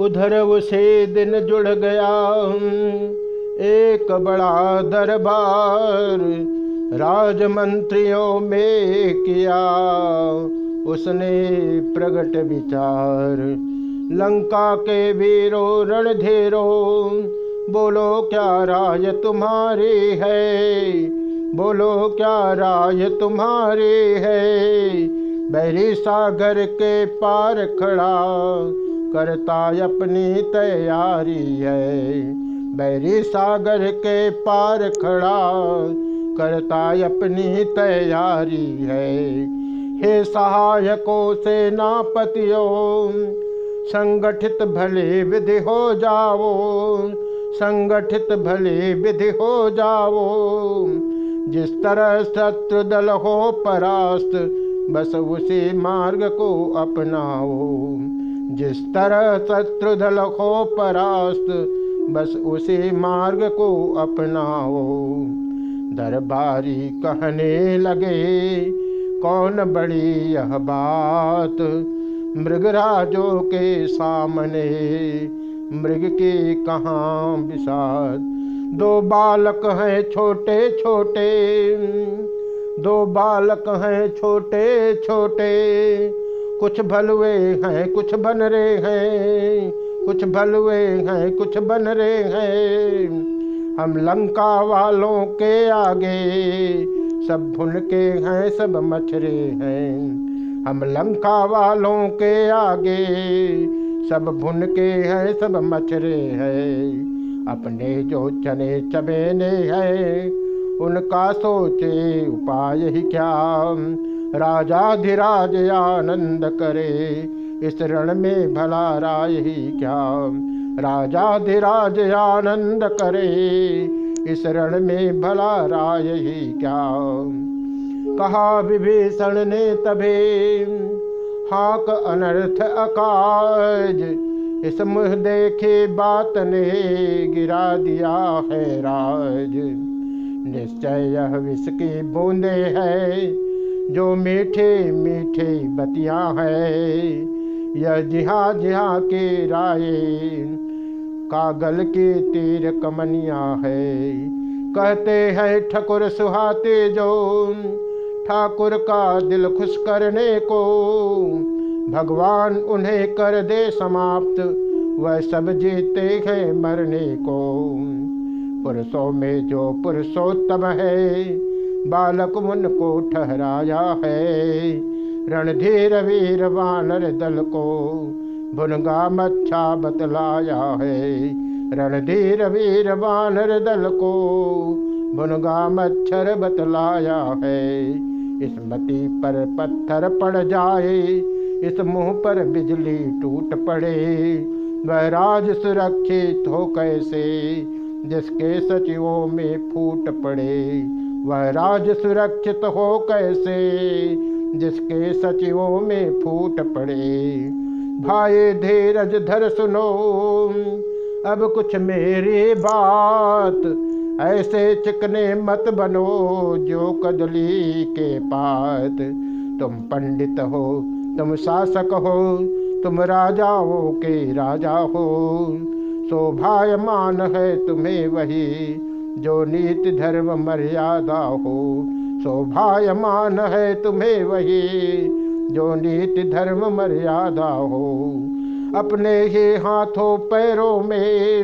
उधर उसे दिन जुड़ गया। एक बड़ा दरबार राजमंत्रियों में किया। उसने प्रगट विचार। लंका के वीरो, रणधीरो, बोलो क्या राय तुम्हारी है? बोलो क्या राय तुम्हारी है? बहरी सागर के पार खड़ा। करता अपनी तैयारी है। बैरी सागर के पार खड़ा करता अपनी तैयारी है। हे सहायकों, सेनापतियों, संगठित भले विधि हो जाओ, संगठित भले विधि हो जाओ। जिस तरह शत्रु दल हो परास्त, बस उसी मार्ग को अपनाओ। जिस तरह शत्रु हो परास्त बस उसी मार्ग को अपनाओ। दरबारी कहने लगे, कौन बड़ी यह बात? मृगराजों के सामने, मृग के कहाँ विषाद दो बालक हैं छोटे छोटे, दो बालक हैं छोटे छोटे कुछ भलवे हैं, कुछ बन रहे हैं। कुछ भलवे हैं, कुछ बन रहे हैं। हम लंका वालों के आगे, सब भुन के हैं, सब मछरे हैं। हम लंका वालों के आगे, सब भुन के हैं, सब मछरे हैं। अपने जो चने चबेने हैं, उनका सोचे उपाय ही क्या। राजाधिराज आनंद करे। इस रण में भला राय ही क्या? राजाधिराज आनंद करे। इस रण में भला राय ही क्या? कहा विभीषण ने तभे, हाक अनर्थ अकाज। इस मुह देखे बात ने गिरा दिया है राज। निश्चय यह विष की बूंदे है। जो मीठे मीठे बतिया है, यह जिहा जिहा के राय, कागल के तीर कमनिया है। कहते हैं, ठकुर सुहाते जो, ठाकुर का दिल खुश करने को, भगवान उन्हें कर दे समाप्त, वह सब जीते हैं मरने को। पुरुषों में जो पुरुषोत्तम है बालक मुन को ठहराया है। रणधीर वीर वानर दल को भुनगा मच्छा बतलाया है। रणधीर वीर वानर दल को भुनगा मच्छर बतलाया है। इस मती पर पत्थर पड़ जाए, इस मुँह पर बिजली टूट पड़े। वह राज सुरक्षित हो कैसे, जिसके सचिवों में फूट पड़े। वह राज सुरक्षित हो कैसे? जिसके सचिवों में फूट पड़े। भाई धीरज, धर सुनो। अब कुछ मेरी बात। ऐसे चिकने मत बनो जो कदली के पात। तुम पंडित हो, तुम शासक हो, तुम राजाओं के राजा हो। शोभायमान है तुम्हें वही। जो नीति धर्म मर्यादा हो, शोभायमान है तुम्हें वही। जो नीति धर्म मर्यादा हो, अपने ही हाथों पैरों में,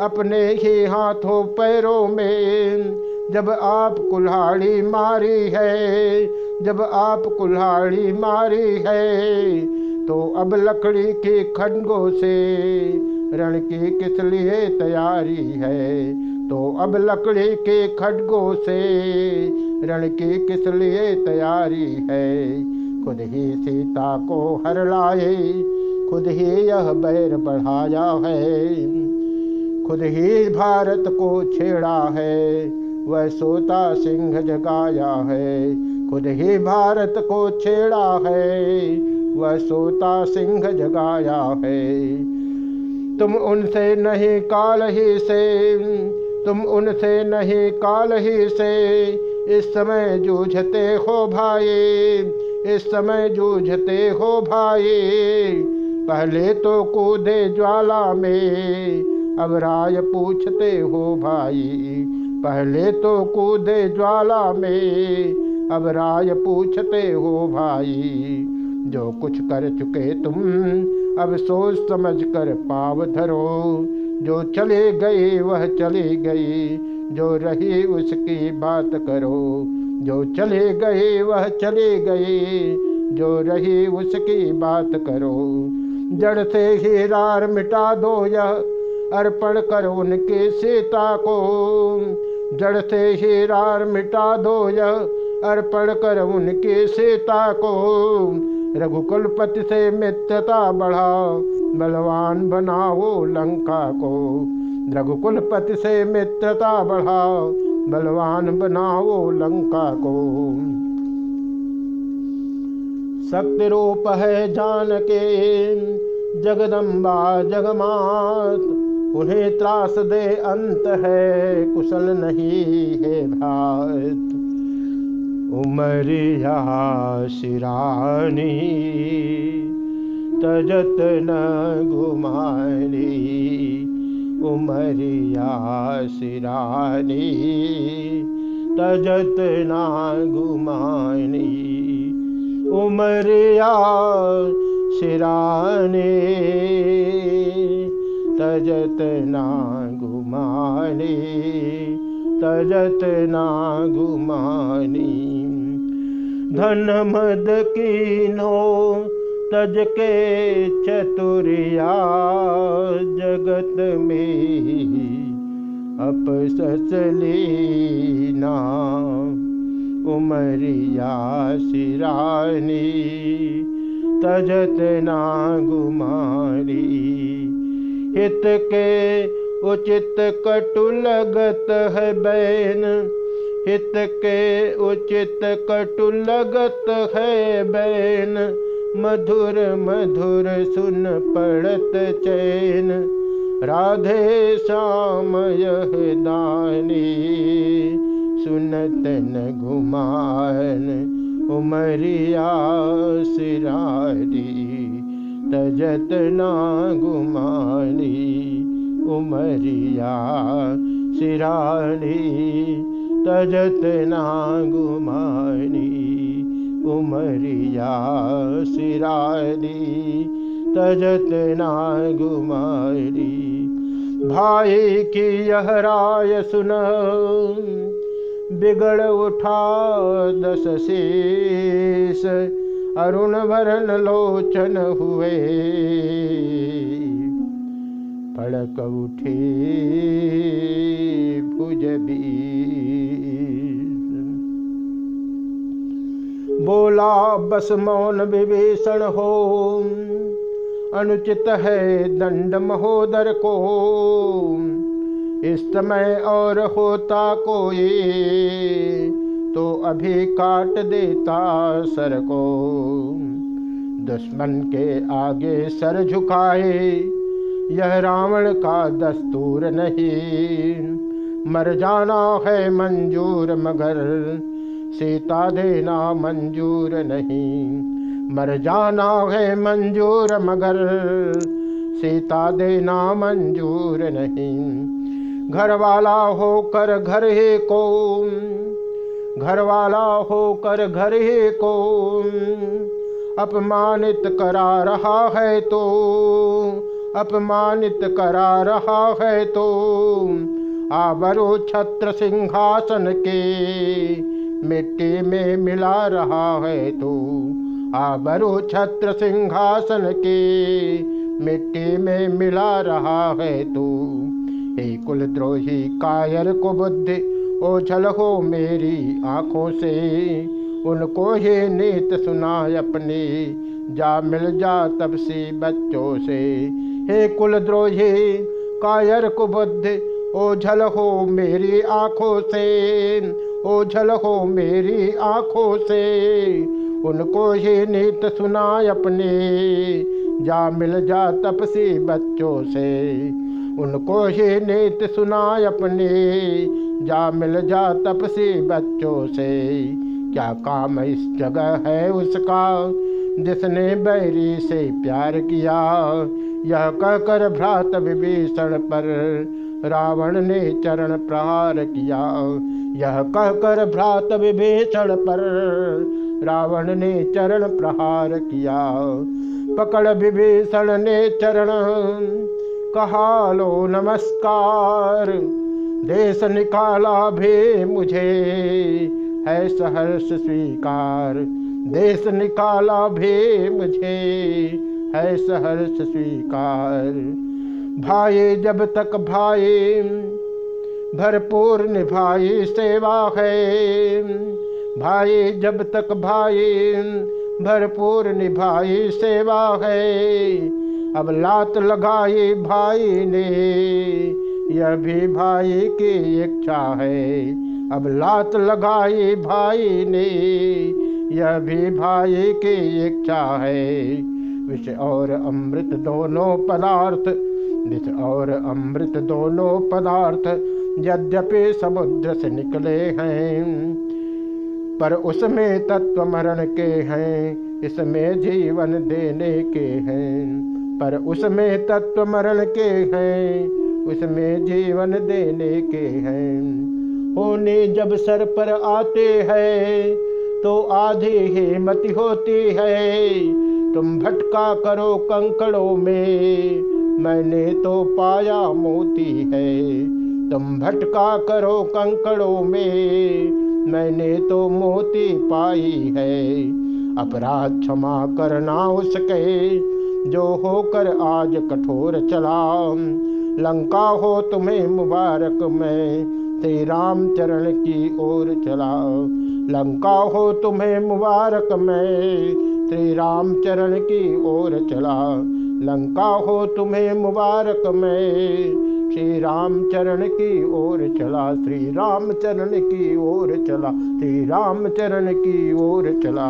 अपने ही हाथों पैरों में, जब आप कुल्हाड़ी मारी है, जब आप कुल्हाड़ी मारी है तो अब लकड़ी के खंडों से रण की किस लिए तैयारी है? तो अब लकड़ी के खड्गों से रण की किस लिए तैयारी है? खुद ही सीता को हर लाए, खुद ही यह बैर बढ़ाया है। खुद ही भारत को छेड़ा है, वह सोता सिंह जगाया है। खुद ही भारत को छेड़ा है, वह सोता सिंह जगाया है। तुम उनसे नहीं काल ही से तुम उनसे नहीं काल ही से। इस समय जूझते हो भाई, इस समय जूझते हो भाई। पहले तो कूदे ज्वाला में, अब राय पूछते हो भाई। पहले तो कूदे ज्वाला में, अब राय पूछते हो भाई। जो कुछ कर चुके तुम, अब सोच समझ कर पाव धरो। जो चले गए, वह चले गए। जो रही, उसकी बात करो। जो चले गए, वह चले गए। जो रही, उसकी बात करो। जड़ से ही रार मिटा दो यह अर्पण कर उनके सीता को। जड़ से ही रार मिटा दो यह अर्पण कर उनके सीता को। रघुकुलपति से मित्रता बढ़ा बलवान बनाओ लंका को। रघुकुलपति से मित्रता बढ़ाओ, बलवान बनाओ लंका को। शक्ति रूप है जान के जगदम्बा जगमात, उन्हें त्रास दे अंत है, कुशल नहीं है भ्रात उमरिया शिरानी। तजत न घुमानी उमरिया शिरानी तजत न घुमानी उमरिया शिरानी तजत ना घुमानी तजत ना घुमानी धन मद कीनो तज के चतुरिया जगत में अप ससलीना उमरिया सिरानी तजत ना गुमारी हित के उचित कटु लगत है बैन हित के उचित कटु लगत है बैन मधुर मधुर सुन पड़त चैन। राधे श्याम यह दानी सुनत न घुमान उमरिया सिरारी तजत ना घुमानी उमरिया सिरानी तजत ना गुमानी उमरिया सिरानी तजत ना गुमारी भाई की यह राय सुन, बिगड़ उठा दस शीस। अरुण वरण लोचन हुए। पड़क उठे भुज बोला, बस मौन विभीषण हो। अनुचित है दंड महोदर को। इस समय और होता कोई तो अभी काट देता सर को। दुश्मन के आगे सर झुकाए, यह रावण का दस्तूर नहीं। मर जाना है मंजूर मगर सीता देना मंजूर नहीं। मर जाना है मंजूर मगर सीता देना मंजूर नहीं। घर वाला होकर घर ही को घर वाला होकर घर ही को अपमानित करा रहा है तो अपमानित करा रहा है तो। आबरो छत्र सिंहासन के मिट्टी में मिला रहा है तू। आबरो छत्र सिंहासन के मिट्टी में मिला रहा है तू। हे कुलद्रोही कायर को बुद्धि ओझल हो मेरी आँखों से। उनको ही नीत सुना अपने, जा मिल जा तब से बच्चों से। हे कुलद्रोही कायर को बुद्धि ओझल हो मेरी आँखों से। ओझल हो मेरी आँखों से। उनको ही नीत सुना अपने। जा मिल जा तपसी बच्चों से। उनको ही नीत सुना अपने। जा मिल जा तपसी बच्चों से। क्या काम इस जगह है उसका? जिसने बैरी से प्यार किया। यह कहकर भ्रात विभीषण पर रावण ने चरण प्रहार किया। यह कहकर भ्रात विभीषण पर रावण ने चरण प्रहार किया। पकड़ विभीषण ने चरण, कहा, लो नमस्कार। देश निकाला भी मुझे है सहर्ष स्वीकार। देश निकाला भी मुझे है सहर्ष स्वीकार। भाई जब तक भाई भरपूर निभाई सेवा है। भाई जब तक भाई भरपूर निभाई सेवा है। अब लात लगाई भाई ने, यह भी भाई की इच्छा है। अब लात लगाई भाई ने, यह भी भाई की इच्छा है। विष और अमृत दोनों पदार्थ विष और अमृत दोनों पदार्थ यद्यपि समुद्र से निकले हैं, पर उसमें तत्व मरण के हैं, इसमें जीवन देने के हैं, पर उसमें तत्व मरण के हैं, उसमें जीवन देने के हैं। होने जब सर पर आते हैं तो आधी ही हिम्मत होती है, तुम भटका करो कंकड़ों में मैंने तो पाया मोती है। तुम भटका करो कंकड़ों में। मैंने तो मोती पाई है। अपराध क्षमा करना उसके। जो होकर आज कठोर चला। लंका हो तुम्हें मुबारक मैं। श्री राम चरण की ओर चला। लंका हो तुम्हें मुबारक में। श्री राम चरण की ओर चला। लंका हो तुम्हें मुबारक में। श्री राम चरण की ओर चला श्री राम चरण की ओर चला श्री राम चरण की ओर चला।